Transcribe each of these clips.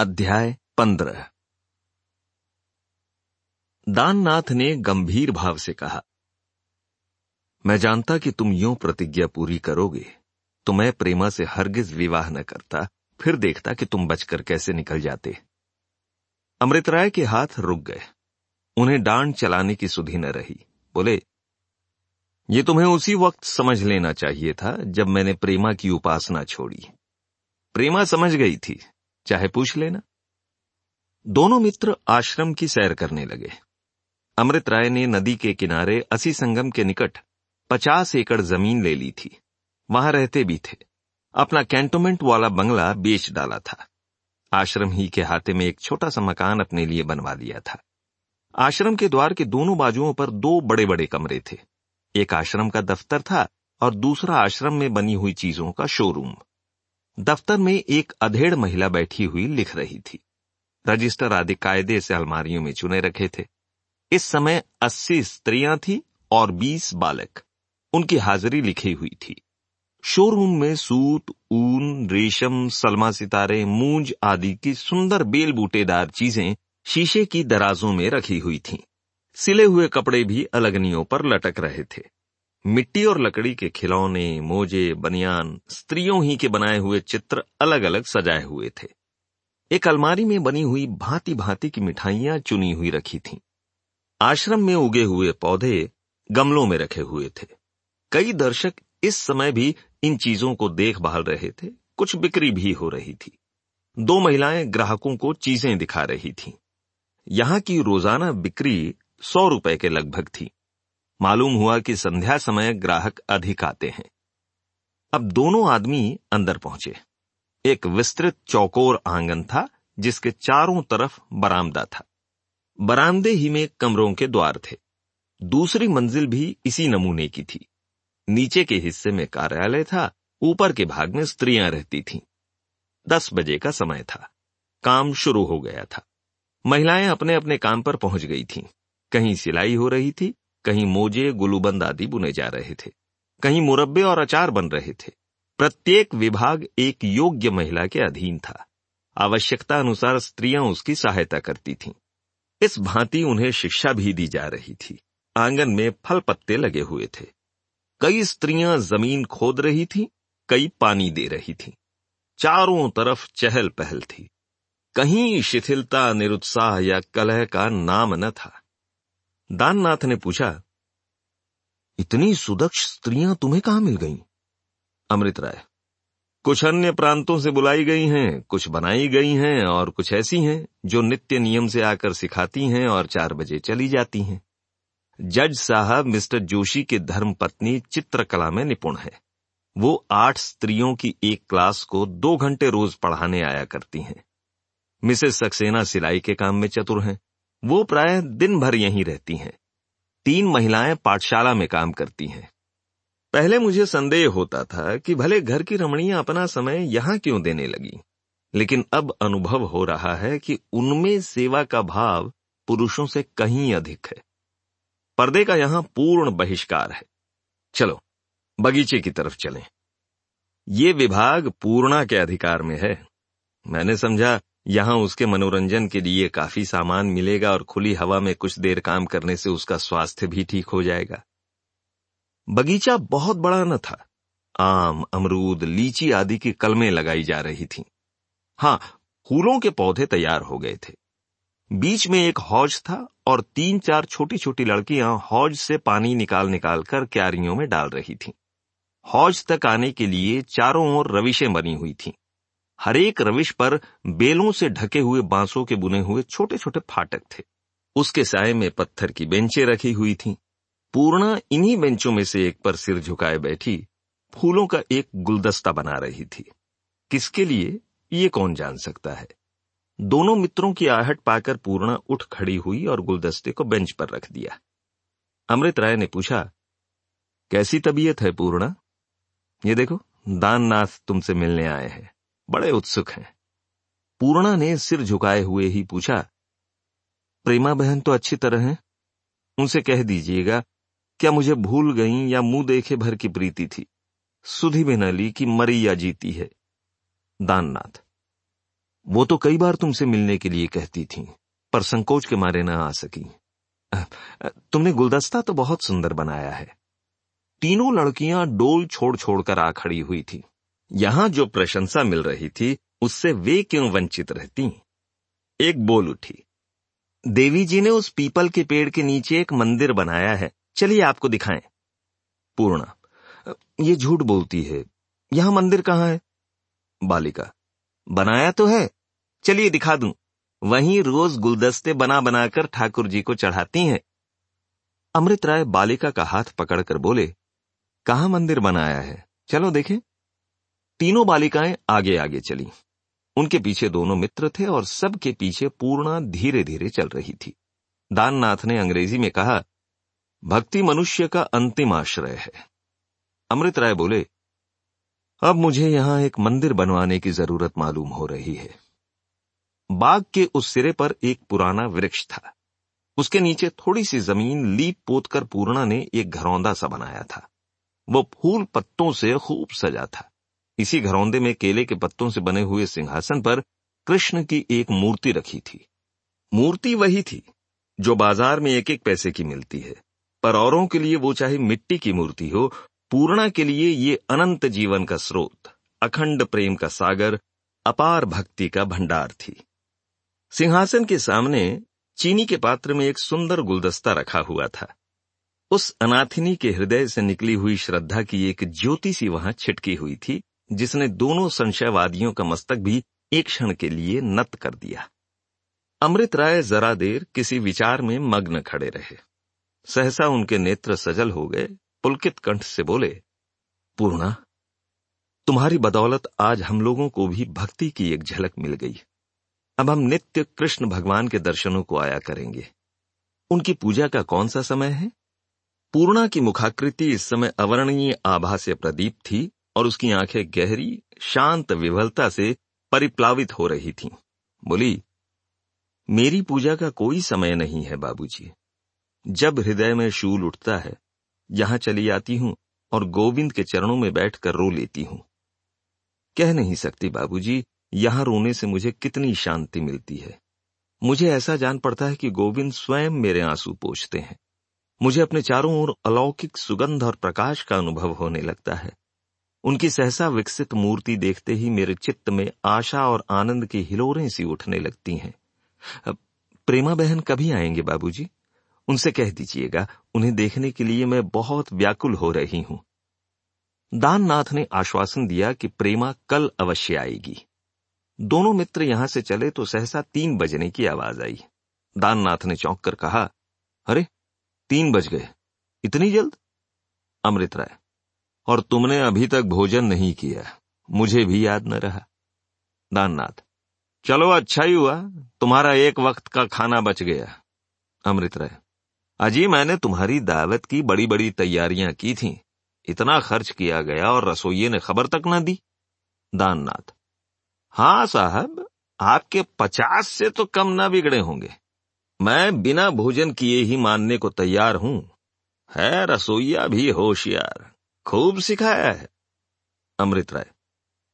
अध्याय पंद्रह। दाननाथ ने गंभीर भाव से कहा, मैं जानता कि तुम यूँ प्रतिज्ञा पूरी करोगे तो मैं प्रेमा से हरगिज विवाह न करता, फिर देखता कि तुम बचकर कैसे निकल जाते। अमृत राय के हाथ रुक गए, उन्हें डांड चलाने की सुधि न रही। बोले, ये तुम्हें उसी वक्त समझ लेना चाहिए था जब मैंने प्रेमा की उपासना छोड़ी। प्रेमा समझ गई थी चाहे पूछ लेना। दोनों मित्र आश्रम की सैर करने लगे। अमृत राय ने नदी के किनारे असी संगम के निकट पचास एकड़ ज़मीन ले ली थी। वहाँ रहते भी थे। अपना कैंटोमेंट वाला बंगला बेच डाला था। आश्रम ही के हाथे में एक छोटा सा मकान अपने लिए बनवा लिया था। आश्रम के द्वार के दोनों बाजुओं पर दो बड़े बड़े कमरे थे। एक आश्रम का दफ्तर था और दूसरा आश्रम में बनी हुई चीज़ों का शोरूम। दफ्तर में एक अधेड़ महिला बैठी हुई लिख रही थी। रजिस्टर आदि कायदे से अलमारियों में चुने रखे थे। इस समय अस्सी स्त्रियाँ थी और बीस बालक। उनकी हाजिरी लिखी हुई थी। शोरूम में सूत ऊन, रेशम, सलमा सितारे, मूंज आदि की सुंदर बेल बूटेदार चीज़ें शीशे की दराजों में रखी हुई थीं। सिले हुए कपड़े भी अलगनियों पर लटक रहे थे। मिट्टी और लकड़ी के खिलौने, मोजे, बनियान, स्त्रियों ही के बनाए हुए चित्र अलग अलग सजाए हुए थे। एक अलमारी में बनी हुई भांति भांति की मिठाइयाँ चुनी हुई रखी थीं। आश्रम में उगे हुए पौधे गमलों में रखे हुए थे। कई दर्शक इस समय भी इन चीज़ों को देखभाल रहे थे। कुछ बिक्री भी हो रही थी। दो महिलाएँ ग्राहकों को चीज़ें दिखा रही थीं। यहाँ की रोज़ाना बिक्री सौ रुपए के लगभग थी। मालूम हुआ कि संध्या समय ग्राहक अधिक आते हैं। अब दोनों आदमी अंदर पहुँचे। एक विस्तृत चौकोर आँगन था, जिसके चारों तरफ़ बरामदा था। बरामदे ही में कमरों के द्वार थे। दूसरी मंजिल भी इसी नमूने की थी। नीचे के हिस्से में कार्यालय था, ऊपर के भाग में स्त्रियाँ रहती थीं। दस बजे का समय था। काम शुरू हो गया था। महिलाएँ अपने अपने काम पर पहुँच गई थीं। कहीं सिलाई हो रही थी कहीं मोजे गुलूबंद आदि बुने जा रहे थे। कहीं मुरब्बे और अचार बन रहे थे। प्रत्येक विभाग एक योग्य महिला के अधीन था। आवश्यकता अनुसार स्त्रियाँ उसकी सहायता करती थीं। इस भांति उन्हें शिक्षा भी दी जा रही थी। आँगन में फल पत्ते लगे हुए थे। कई स्त्रियाँ ज़मीन खोद रही थीं, कई पानी दे रही थीं। चारों तरफ़ चहल पहल थी। कहीं शिथिलता निरुत्साह या कलह का नाम न था। दाननाथ ने पूछा, इतनी सुदक्ष स्त्रियाँ तुम्हें कहाँ मिल गईं? अमृत राय, कुछ अन्य प्रांतों से बुलाई गई हैं, कुछ बनाई गई हैं और कुछ ऐसी हैं, जो नित्य नियम से आकर सिखाती हैं और चार बजे चली जाती हैं। जज साहब मिस्टर जोशी के धर्म पत्नी चित्रकला में निपुण है। वो आठ स्त्रियों की एक क्लास को दो घंटे रोज पढ़ाने आया करती हैं। मिसेस सक्सेना सिलाई के काम में चतुर हैं। वो प्राय दिन भर यहीं रहती हैं। तीन महिलाएँ पाठशाला में काम करती हैं। पहले मुझे संदेह होता था कि भले घर की रमणियाँ अपना समय यहाँ क्यों देने लगी, लेकिन अब अनुभव हो रहा है कि उनमें सेवा का भाव पुरुषों से कहीं अधिक है। पर्दे का यहाँ पूर्ण बहिष्कार है। चलो, बगीचे की तरफ़ चलें। ये विभाग पूर्णा के अधिकार में है। मैंने समझा यहाँ उसके मनोरंजन के लिए काफ़ी सामान मिलेगा और खुली हवा में कुछ देर काम करने से उसका स्वास्थ्य भी ठीक हो जाएगा बगीचा बहुत बड़ा न था आम, अमरूद, लीची आदि की कलमें लगाई जा रही थीं। हाँ फूलों के पौधे तैयार हो गए थे बीच में एक हौज था और तीन चार छोटी छोटी लड़कियाँ हौज से पानी निकाल निकाल कर क्यारियों में डाल रही थीं। हौज तक आने के लिए चारों ओर रविशें बनी हुई थीं। हरेक रविश पर बेलों से ढके हुए बांसों के बुने हुए छोटे छोटे फाटक थे। उसके साय में पत्थर की बेंचें रखी हुई थीं। पूर्णा इन्हीं बेंचों में से एक पर सिर झुकाए बैठी फूलों का एक गुलदस्ता बना रही थी। किसके लिए? ये कौन जान सकता है। दोनों मित्रों की आहट पाकर पूर्णा उठ खड़ी हुई और गुलदस्ते को बेंच पर रख दिया। अमृत राय ने पूछा, कैसी तबीयत है पूर्णा? ये देखो, दाननाथ तुमसे मिलने आए हैं। बड़े उत्सुक हैं। पूर्णा ने सिर झुकाए हुए ही पूछा, प्रेमा बहन तो अच्छी तरह है? उनसे कह दीजिएगा, क्या मुझे भूल गई या मुँह देखे भर की प्रीति थी? सुधी बिन अली की मरी या जीती है। दाननाथ, वो तो कई बार तुमसे मिलने के लिए कहती थी, पर संकोच के मारे न आ सकी। तुमने गुलदस्ता तो बहुत सुंदर बनाया है। तीनों लड़कियाँ डोल छोड़ छोड़कर आ खड़ी हुई थी। यहाँ जो प्रशंसा मिल रही थी, उससे वे क्यों वंचित रहती? एक बोल उठी। देवी जी ने उस पीपल के पेड़ के नीचे एक मंदिर बनाया है। चलिए आपको दिखाएँ। पूर्णा, ये झूठ बोलती है। यहाँ मंदिर कहाँ है? बालिका, बनाया तो है। चलिए दिखा दूँ। वहीं रोज गुलदस्ते बना बनाकर ठाकुर जी को चढ़ाती हैं। अमृत राय बालिका का हाथ पकड़कर बोले, कहा मंदिर बनाया है? चलो देखें। तीनों बालिकाएँ आगे आगे चली। उनके पीछे दोनों मित्र थे और सबके पीछे पूर्णा धीरे धीरे चल रही थी। दाननाथ ने अंग्रेज़ी में कहा, भक्ति मनुष्य का अंतिम आश्रय है। अमृत राय बोले, अब मुझे यहाँ एक मंदिर बनवाने की ज़रूरत मालूम हो रही है। बाग के उस सिरे पर एक पुराना वृक्ष था। उसके नीचे थोड़ी सी ज़मीन लीप पोतकर पूर्णा ने एक घरौंदा सा बनाया था। वो फूल पत्तों से खूब सजा था। इसी घरौंदे में केले के पत्तों से बने हुए सिंहासन पर कृष्ण की एक मूर्ति रखी थी। मूर्ति वही थी, जो बाज़ार में एक एक पैसे की मिलती है। पर औरों के लिए वो चाहे मिट्टी की मूर्ति हो, पूर्णा के लिए ये अनंत जीवन का स्रोत, अखंड प्रेम का सागर, अपार भक्ति का भंडार थी। सिंहासन के सामने चीनी के पात्र में एक सुंदर गुलदस्ता रखा हुआ था। उस अनाथिनी के हृदय से निकली हुई श्रद्धा की एक ज्योति सी वहाँ छिटकी हुई थी। जिसने दोनों संशयवादियों का मस्तक भी एक क्षण के लिए नत कर दिया। अमृत राय जरा देर किसी विचार में मग्न खड़े रहे। सहसा उनके नेत्र सजल हो गए, पुलकित कंठ से बोले, पूर्णा, तुम्हारी बदौलत आज हम लोगों को भी भक्ति की एक झलक मिल गई। अब हम नित्य कृष्ण भगवान के दर्शनों को आया करेंगे। उनकी पूजा का कौन सा समय है? पूर्णा की मुखाकृति इस समय अवर्णीय आभा से प्रदीप थी। और उसकी आँखें गहरी, शांत विवलता से परिप्लावित हो रही थीं। बोली, मेरी पूजा का कोई समय नहीं है, बाबूजी। जब हृदय में शूल उठता है, यहाँ चली आती हूँ और गोविंद के चरणों में बैठकर रो लेती हूँ। कह नहीं सकती, बाबूजी, यहाँ रोने से मुझे कितनी शांति मिलती है। मुझे ऐसा जान पड़ता है कि गोविंद स्वयं मेरे आँसू पोछते हैं। मुझे अपने चारों ओर अलौकिक सुगंध और प्रकाश का अनुभव होने लगता है। उनकी सहसा विकसित मूर्ति देखते ही मेरे चित्त में आशा और आनंद की हिलोरें सी उठने लगती हैं। प्रेमा बहन कभी आएँगे बाबूजी? उनसे कह दीजिएगा, उन्हें देखने के लिए मैं बहुत व्याकुल हो रही हूँ। दाननाथ ने आश्वासन दिया कि प्रेमा कल अवश्य आएगी। दोनों मित्र यहाँ से चले तो सहसा तीन बजने की आवाज़ आई। दाननाथ ने चौंक कर कहा, अरे, तीन बज गए। इतनी जल्द? अमृत राय और तुमने अभी तक भोजन नहीं किया। मुझे भी याद न रहा। दाननाथ, चलो अच्छा ही हुआ। तुम्हारा एक वक्त का खाना बच गया। अमृत राय, अजी मैंने तुम्हारी दावत की बड़ी बड़ी तैयारियाँ की थीं। इतना खर्च किया गया और रसोइये ने खबर तक न दी। दाननाथ हाँ साहब, आपके पचास से तो कम ना बिगड़े होंगे। मैं बिना भोजन किए ही मानने को तैयार हूँ। है रसोईया भी होशियार। खूब सिखाया है। अमृत राय,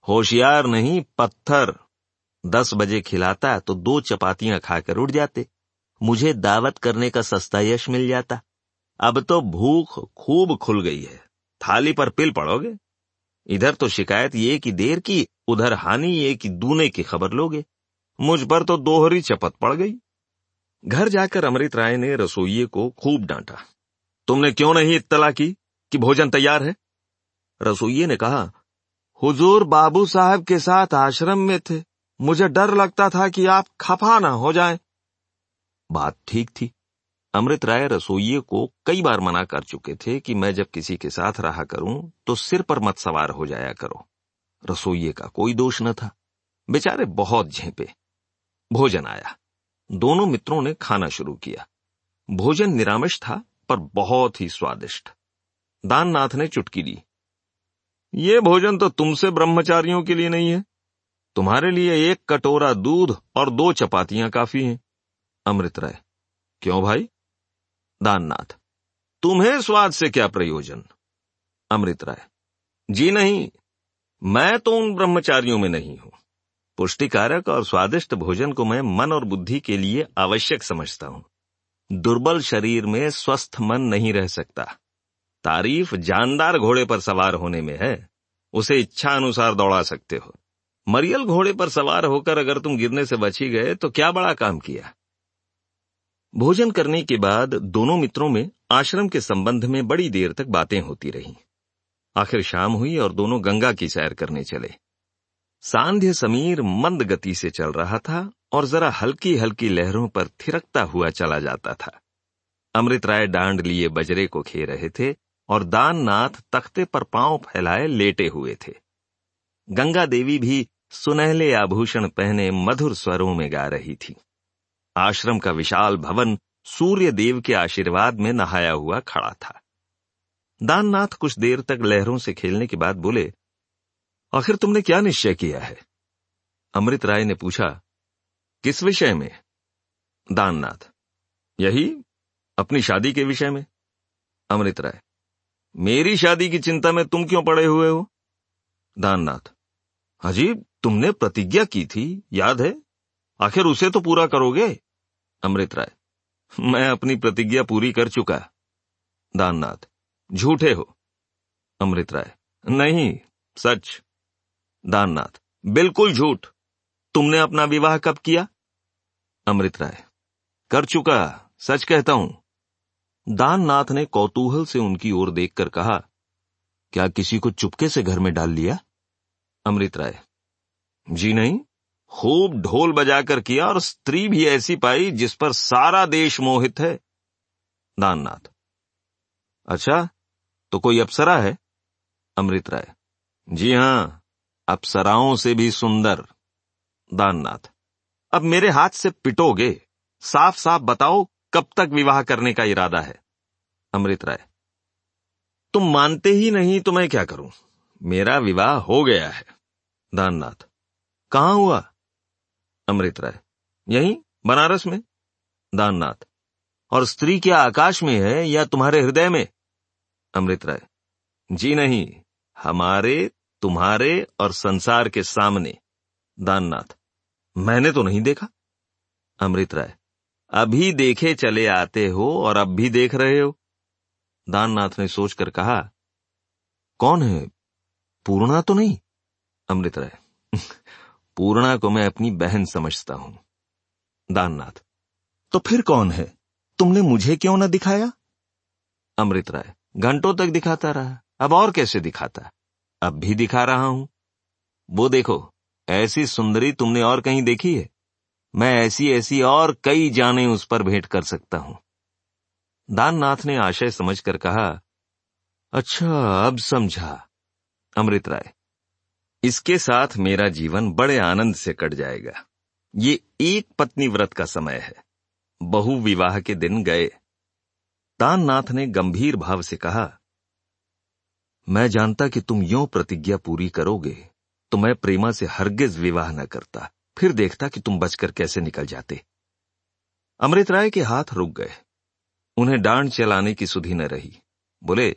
होशियार नहीं, पत्थर। दस बजे खिलाता तो दो चपातियाँ खाकर उठ जाते। मुझे दावत करने का सस्ता यश मिल जाता। अब तो भूख खूब खुल गई है। थाली पर पिल पड़ोगे? इधर तो शिकायत ये कि देर की, उधर हानि ये कि दूने की खबर लोगे। मुझ पर तो दोहरी चपत पड़ गई। घर जाकर अमृत राय ने रसोइये को खूब डांटा। तुमने क्यों नहीं इत्तला की कि भोजन तैयार है? रसोइये ने कहा, हुजूर बाबू साहब के साथ आश्रम में थे। मुझे डर लगता था कि आप खफा ना हो जाएँ। बात ठीक थी। अमृत राय रसोइये को कई बार मना कर चुके थे कि मैं जब किसी के साथ रहा करूँ तो सिर पर मत सवार हो जाया करो। रसोइये का कोई दोष न था। बेचारे बहुत झेपे। भोजन आया। दोनों मित्रों ने खाना शुरू किया। भोजन निरामिष था, पर बहुत ही स्वादिष्ट। दाननाथ ने चुटकी ली। ये भोजन तो तुमसे ब्रह्मचारियों के लिए नहीं है। तुम्हारे लिए एक कटोरा दूध और दो चपातियाँ काफ़ी हैं। अमृत राय, क्यों भाई? दाननाथ, तुम्हें स्वाद से क्या प्रयोजन? अमृत राय, जी नहीं, मैं तो उन ब्रह्मचारियों में नहीं हूँ। पुष्टिकारक और स्वादिष्ट भोजन को मैं मन और बुद्धि के लिए आवश्यक समझता हूँ। दुर्बल शरीर में स्वस्थ मन नहीं रह सकता। तारीफ़ जानदार घोड़े पर सवार होने में है। उसे इच्छा अनुसार दौड़ा सकते हो। मरियल घोड़े पर सवार होकर अगर तुम गिरने से बची गए तो क्या बड़ा काम किया? भोजन करने के बाद दोनों मित्रों में आश्रम के संबंध में बड़ी देर तक बातें होती रहीं। आखिर शाम हुई और दोनों गंगा की सैर करने चले। सांध्य समीर मंद गति से चल रहा था और जरा हल्की हल्की लहरों पर थिरकता हुआ चला जाता था। अमृत राय डांड लिए बजरे को खे रहे थे और दाननाथ तख्ते पर पाँव फैलाए लेटे हुए थे। गंगा देवी भी सुनहले आभूषण पहने मधुर स्वरों में गा रही थी। आश्रम का विशाल भवन सूर्य देव के आशीर्वाद में नहाया हुआ खड़ा था। दाननाथ कुछ देर तक लहरों से खेलने के बाद बोले, आखिर तुमने क्या निश्चय किया है? अमृत राय ने पूछा, किस विषय में? दाननाथ, यही, अपनी शादी के विषय में? अमृत राय मेरी शादी की चिंता में तुम क्यों पड़े हुए हो? दाननाथ, अजीब, तुमने प्रतिज्ञा की थी, याद है? आखिर उसे तो पूरा करोगे? अमृत राय, मैं अपनी प्रतिज्ञा पूरी कर चुका। दाननाथ, झूठे हो। अमृत राय, नहीं, सच। दाननाथ, बिल्कुल झूठ। तुमने अपना विवाह कब किया? अमृत राय, कर चुका, सच कहता हूँ। दाननाथ ने कौतूहल से उनकी ओर देखकर कहा, क्या किसी को चुपके से घर में डाल लिया? अमृत राय, जी नहीं, खूब ढोल बजाकर किया और स्त्री भी ऐसी पाई जिस पर सारा देश मोहित है। दाननाथ अच्छा तो कोई अप्सरा है? अमृत राय, जी हाँ, अप्सराओं से भी सुंदर। दाननाथ, अब मेरे हाथ से पिटोगे, साफ़ साफ़ बताओ कब तक विवाह करने का इरादा है? अमृत राय। तुम मानते ही नहीं तो मैं क्या करूँ? मेरा विवाह हो गया है। दाननाथ। कहाँ हुआ? अमृत राय। यही? बनारस में? दाननाथ। और स्त्री क्या आकाश में है या तुम्हारे हृदय में? अमृत राय। जी नहीं। हमारे, तुम्हारे और संसार के सामने। दाननाथ। मैंने तो नहीं देखा। अमृत राय। अभी देखे चले आते हो और अब भी देख रहे हो। दाननाथ ने सोचकर कहा, कौन है? पूर्णा तो नहीं? अमृत राय, पूर्णा को मैं अपनी बहन समझता हूँ। दाननाथ तो फिर कौन है? तुमने मुझे क्यों न दिखाया? अमृत राय, घंटों तक दिखाता रहा, अब और कैसे दिखाता? अब भी दिखा रहा हूँ। वो देखो, ऐसी सुंदरी तुमने और कहीं देखी है? मैं ऐसी ऐसी और कई जाने उस पर भेंट कर सकता हूँ। दाननाथ ने आशय समझकर कहा अच्छा अब समझा, अमृत राय। इसके साथ मेरा जीवन बड़े आनंद से कट जाएगा। ये एक पत्नी व्रत का समय है। बहु विवाह के दिन गए। दाननाथ ने गंभीर भाव से कहा, मैं जानता कि तुम यो प्रतिज्ञा पूरी करोगे तो मैं प्रेमा से हरगिज विवाह न करता। फिर देखता कि तुम बचकर कैसे निकल जाते। अमृत राय के हाथ रुक गए। उन्हें डांड चलाने की सुधि न रही। बोले,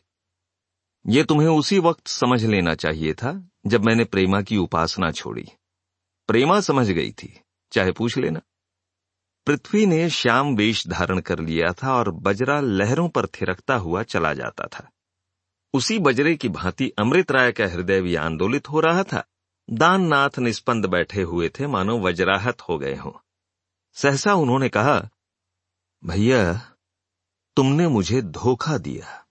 ये तुम्हें उसी वक्त समझ लेना चाहिए था जब मैंने प्रेमा की उपासना छोड़ी। प्रेमा समझ गई थी, चाहे पूछ लेना। पृथ्वी ने श्याम वेश धारण कर लिया था और बजरा लहरों पर थिरकता हुआ चला जाता था। उसी बजरे की भांति अमृत राय का हृदय भी आंदोलित हो रहा था। दाननाथ निस्पंद बैठे हुए थे, मानो वज्राहत हो गए हों। सहसा उन्होंने कहा, भैया, तुमने मुझे धोखा दिया।